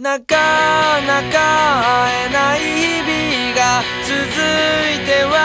なかなか会えない日々が続いては